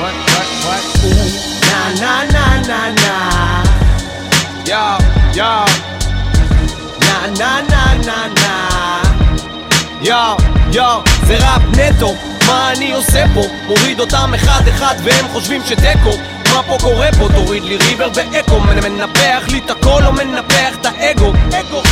What, what, what? Ooh, nah, nah, nah, nah, nah. Yo, yo. Nah, nah, nah, nah, nah. יואו, יואו, זה ראפ נטו, מה אני עושה פה? מוריד אותם אחד אחד והם חושבים שתיקו מה פה קורה פה? תוריד לי ריבר ואקו מנפח לי את הכל או מנפח את האגו אגו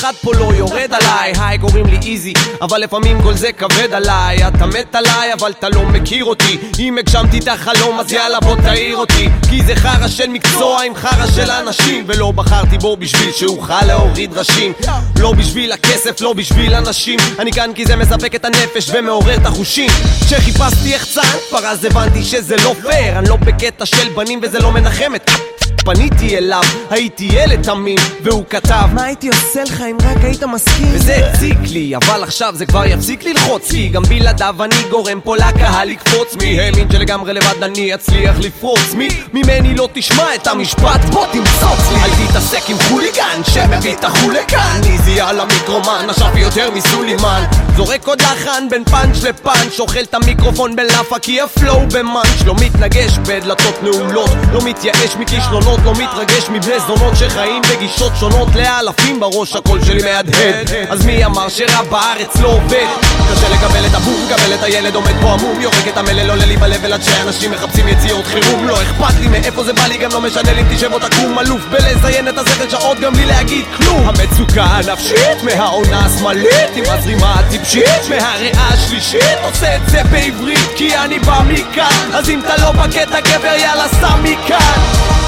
אחד פה לא יורד עליי. היי קוראים לי איזי אבל לפעמים כל זה כבד עליי. אתה מת עליי אבל אתה לא מכיר אותי. אם הגשמתי את החלום אז יאללה בוא תעיר אותי. כי זה חרא של מקצוע עם חרא של אנשים. ולא בחרתי בו בשביל שאוכל להוריד ראשים. לא בשביל הכסף, לא בשביל אנשים. אני כאן כי זה מספק את הנפש ומעורר את החושים. כשחיפשתי יחצן כבר אז הבנתי שזה לא פייר. אני לא בקטע של בנים וזה לא מנחם את פניתי אליו, הייתי ילד תמים, והוא כתב מה הייתי עושה לך אם רק היית מסכים? וזה הציק לי, אבל עכשיו זה כבר יפסיק ללחוץ כי גם בלעדיו אני גורם פה לקהל לקפוץ. מי האמין שלגמרי לבד אני אצליח לפרוץ? מי ממני לא תשמע את המשפט? בוא תמצוץ לי. אל תתעסק עם חוליגן שמביא את הווולקן איזי על המיקרומן, נשף יותר מסולימן. זורק עוד לחן בין פאנץ' לפאנץ' אוכל את המיקרופון בלאפה כי הפלואו במאנץ' לא מתנגש בדלתות נעולות לא מתייאש מכישלונות לא מתרגש מבני זונות שחיים בגישות שונות לאלפים בראש הקול שלי מהדהד. אז מי אמר שרע בארץ לא עובד? קשה לקבל את הבום, קבל את הילד עומד פה עמום יורק את המלל עולה לי בלבל עד שאנשים מחפשים יציאות חירום. לא אכפת לי מאיפה זה בא לי גם לא משנה לי אם תשב או תקום. אלוף בלזיין את השכל שעות גם בלי להגיד כלום. המצוקה הנפשית מהעונה השמאלית עם הזרימה הטיפשית מהריאה השלישית עושה את זה בעברית כי אני בא מכאן. אז אם אתה לא בקטע גבר יאללה סע מכאן